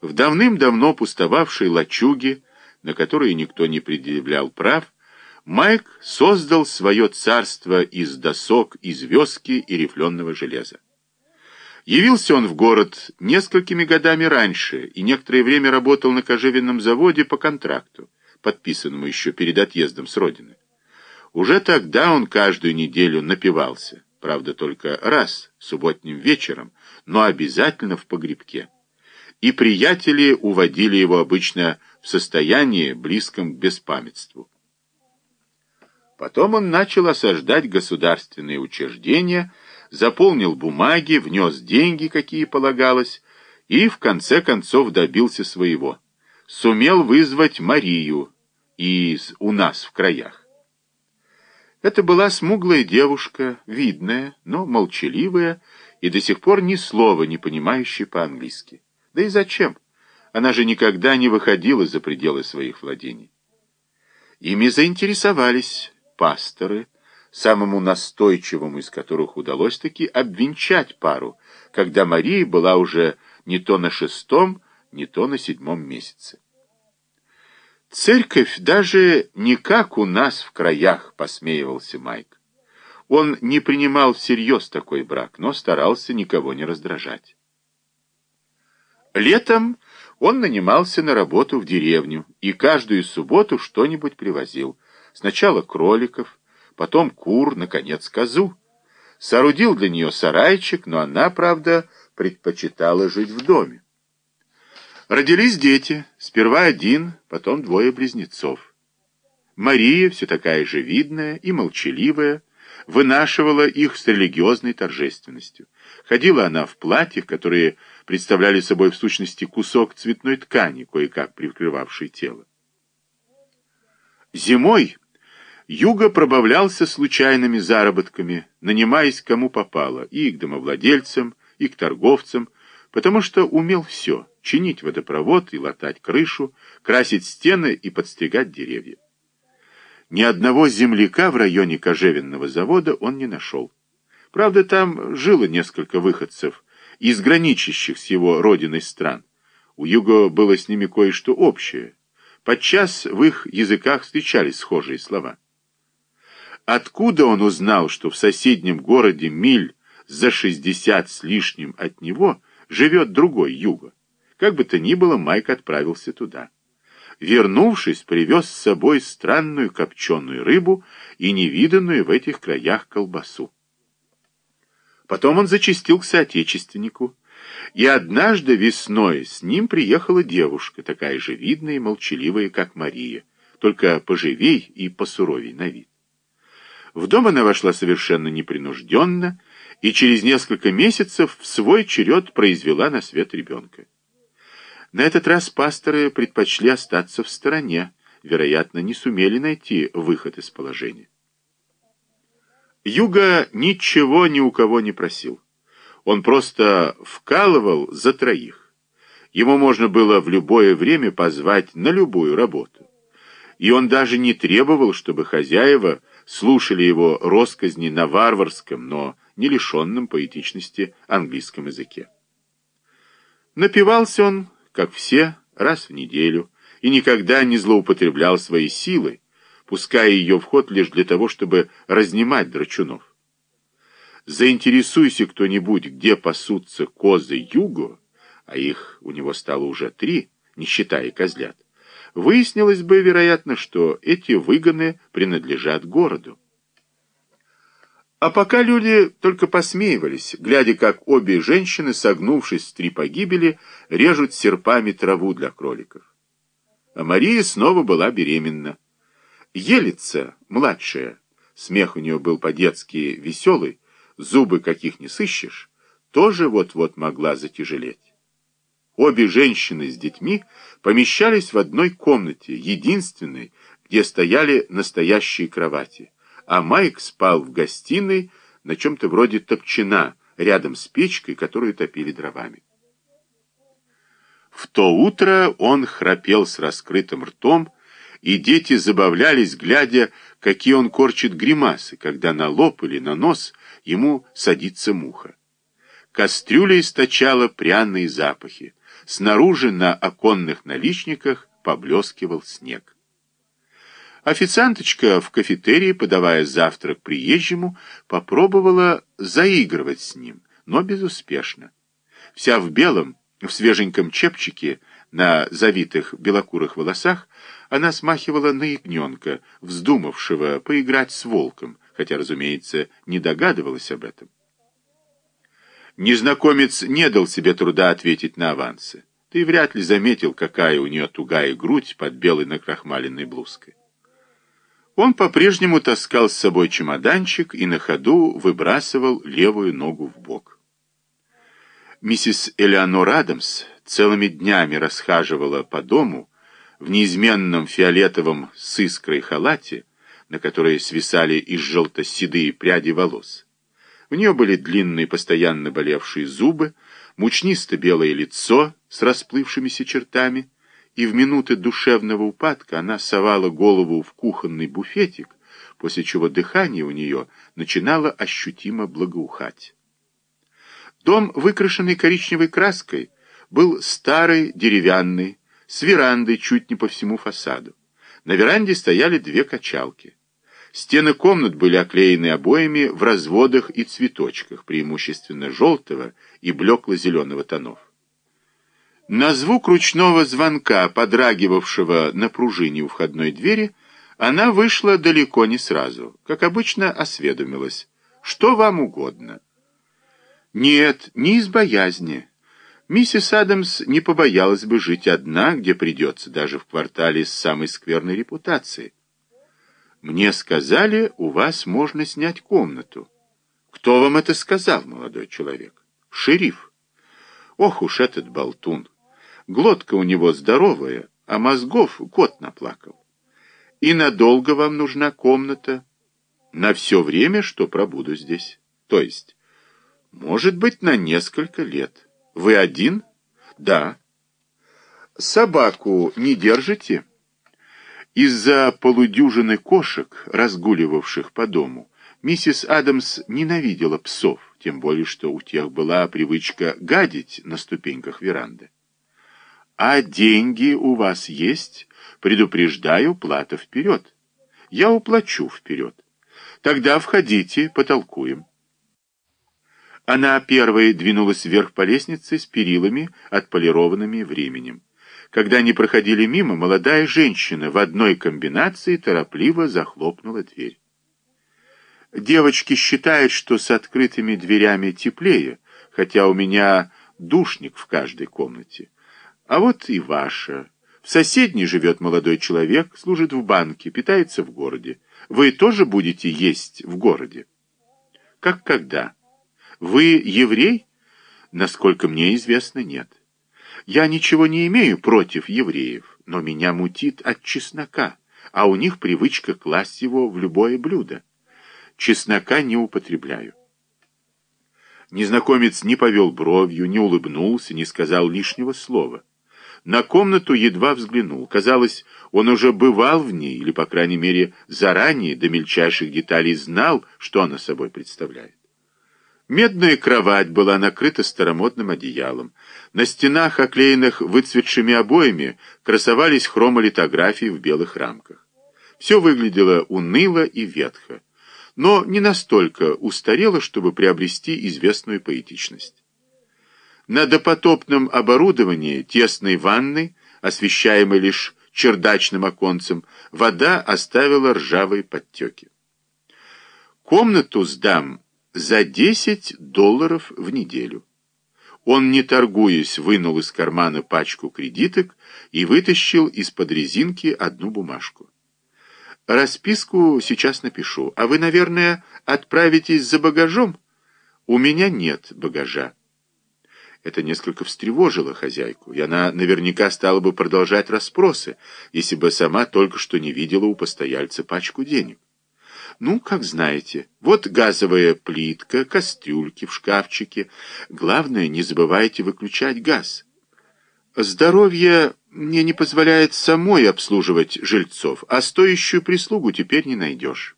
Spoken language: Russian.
В давным-давно пустовавшей лачуге, на которые никто не предъявлял прав, Майк создал свое царство из досок, из вёски и рифленого железа. Явился он в город несколькими годами раньше и некоторое время работал на кожевенном заводе по контракту, подписанному еще перед отъездом с родины. Уже тогда он каждую неделю напивался, правда только раз, субботним вечером, но обязательно в погребке. И приятели уводили его обычно в состоянии, близком к беспамятству. Потом он начал осаждать государственные учреждения, заполнил бумаги, внес деньги, какие полагалось, и в конце концов добился своего. Сумел вызвать Марию из «У нас в краях». Это была смуглая девушка, видная, но молчаливая и до сих пор ни слова не понимающая по-английски. Да и зачем? Она же никогда не выходила за пределы своих владений. Ими заинтересовались пасторы, самому настойчивому из которых удалось таки обвенчать пару, когда Мария была уже не то на шестом, не то на седьмом месяце. Церковь даже не как у нас в краях, посмеивался Майк. Он не принимал всерьез такой брак, но старался никого не раздражать. Летом он нанимался на работу в деревню и каждую субботу что-нибудь привозил. Сначала кроликов, потом кур, наконец козу. Соорудил для нее сарайчик, но она, правда, предпочитала жить в доме. Родились дети, сперва один, потом двое близнецов. Мария, все такая же видная и молчаливая, вынашивала их с религиозной торжественностью. Ходила она в платьях, которые представляли собой в сущности кусок цветной ткани, кое-как прикрывавший тело. Зимой Юга пробавлялся случайными заработками, нанимаясь кому попало, и к домовладельцам, и к торговцам, потому что умел все — чинить водопровод и латать крышу, красить стены и подстригать деревья. Ни одного земляка в районе кожевенного завода он не нашел. Правда, там жило несколько выходцев из граничащих с его родиной стран. У Юго было с ними кое-что общее. Подчас в их языках встречались схожие слова. Откуда он узнал, что в соседнем городе миль за шестьдесят с лишним от него живет другой Юго? Как бы то ни было, Майк отправился туда. Вернувшись, привез с собой странную копченую рыбу и невиданную в этих краях колбасу. Потом он зачастил к соотечественнику, и однажды весной с ним приехала девушка, такая же видная и молчаливая, как Мария, только поживей и посуровей на вид. В дом она вошла совершенно непринужденно и через несколько месяцев в свой черед произвела на свет ребенка. На этот раз пасторы предпочли остаться в стороне, вероятно, не сумели найти выход из положения. Юга ничего ни у кого не просил. Он просто вкалывал за троих. Ему можно было в любое время позвать на любую работу. И он даже не требовал, чтобы хозяева слушали его росказни на варварском, но не лишенном поэтичности английском языке. Напивался он как все, раз в неделю, и никогда не злоупотреблял своей силой, пуская ее в ход лишь для того, чтобы разнимать драчунов. Заинтересуйся кто-нибудь, где пасутся козы Юго, а их у него стало уже три, не считая козлят, выяснилось бы, вероятно, что эти выгоны принадлежат городу. А пока люди только посмеивались, глядя, как обе женщины, согнувшись в три погибели, режут серпами траву для кроликов. А Мария снова была беременна. Елица, младшая, смех у нее был по-детски веселый, зубы каких не сыщешь, тоже вот-вот могла затяжелеть. Обе женщины с детьми помещались в одной комнате, единственной, где стояли настоящие кровати а Майк спал в гостиной на чем-то вроде топчина, рядом с печкой, которую топили дровами. В то утро он храпел с раскрытым ртом, и дети забавлялись, глядя, какие он корчит гримасы, когда на лоб или на нос ему садится муха. Кастрюля источала пряные запахи. Снаружи на оконных наличниках поблескивал снег. Официанточка в кафетерии, подавая завтрак приезжему, попробовала заигрывать с ним, но безуспешно. Вся в белом, в свеженьком чепчике, на завитых белокурых волосах, она смахивала на ягненка, вздумавшего поиграть с волком, хотя, разумеется, не догадывалась об этом. Незнакомец не дал себе труда ответить на авансы. Ты вряд ли заметил, какая у нее тугая грудь под белой накрахмаленной блузкой. Он по-прежнему таскал с собой чемоданчик и на ходу выбрасывал левую ногу в бок. Миссис Элеонор Адамс целыми днями расхаживала по дому в неизменном фиолетовом с искрой халате, на которой свисали из желто-седые пряди волос. У нее были длинные, постоянно болевшие зубы, мучнисто-белое лицо с расплывшимися чертами, и в минуты душевного упадка она совала голову в кухонный буфетик, после чего дыхание у нее начинало ощутимо благоухать. Дом, выкрашенный коричневой краской, был старый, деревянный, с верандой чуть не по всему фасаду. На веранде стояли две качалки. Стены комнат были оклеены обоями в разводах и цветочках, преимущественно желтого и блекло-зеленого тонов. На звук ручного звонка, подрагивавшего на пружине у входной двери, она вышла далеко не сразу. Как обычно, осведомилась. «Что вам угодно?» «Нет, не из боязни. Миссис Адамс не побоялась бы жить одна, где придется, даже в квартале с самой скверной репутацией. Мне сказали, у вас можно снять комнату. Кто вам это сказал, молодой человек? Шериф. Ох уж этот болтун!» Глотка у него здоровая, а мозгов кот наплакал. И надолго вам нужна комната? На все время, что пробуду здесь. То есть, может быть, на несколько лет. Вы один? Да. Собаку не держите? Из-за полудюжины кошек, разгуливавших по дому, миссис Адамс ненавидела псов, тем более, что у тех была привычка гадить на ступеньках веранды. А деньги у вас есть? Предупреждаю, плата вперед. Я уплачу вперед. Тогда входите, потолкуем. Она первой двинулась вверх по лестнице с перилами, отполированными временем. Когда они проходили мимо, молодая женщина в одной комбинации торопливо захлопнула дверь. Девочки считают, что с открытыми дверями теплее, хотя у меня душник в каждой комнате. А вот и ваша. В соседней живет молодой человек, служит в банке, питается в городе. Вы тоже будете есть в городе? Как когда? Вы еврей? Насколько мне известно, нет. Я ничего не имею против евреев, но меня мутит от чеснока, а у них привычка класть его в любое блюдо. Чеснока не употребляю. Незнакомец не повел бровью, не улыбнулся, не сказал лишнего слова. На комнату едва взглянул. Казалось, он уже бывал в ней, или, по крайней мере, заранее до мельчайших деталей знал, что она собой представляет. Медная кровать была накрыта старомодным одеялом. На стенах, оклеенных выцветшими обоями, красовались хромолитографии в белых рамках. Все выглядело уныло и ветхо, но не настолько устарело, чтобы приобрести известную поэтичность. На допотопном оборудовании тесной ванны, освещаемой лишь чердачным оконцем, вода оставила ржавые подтеки. Комнату сдам за 10 долларов в неделю. Он, не торгуясь, вынул из кармана пачку кредиток и вытащил из-под резинки одну бумажку. Расписку сейчас напишу, а вы, наверное, отправитесь за багажом? У меня нет багажа. Это несколько встревожило хозяйку, и она наверняка стала бы продолжать расспросы, если бы сама только что не видела у постояльца пачку денег. Ну, как знаете, вот газовая плитка, кастрюльки в шкафчике. Главное, не забывайте выключать газ. Здоровье мне не позволяет самой обслуживать жильцов, а стоящую прислугу теперь не найдешь.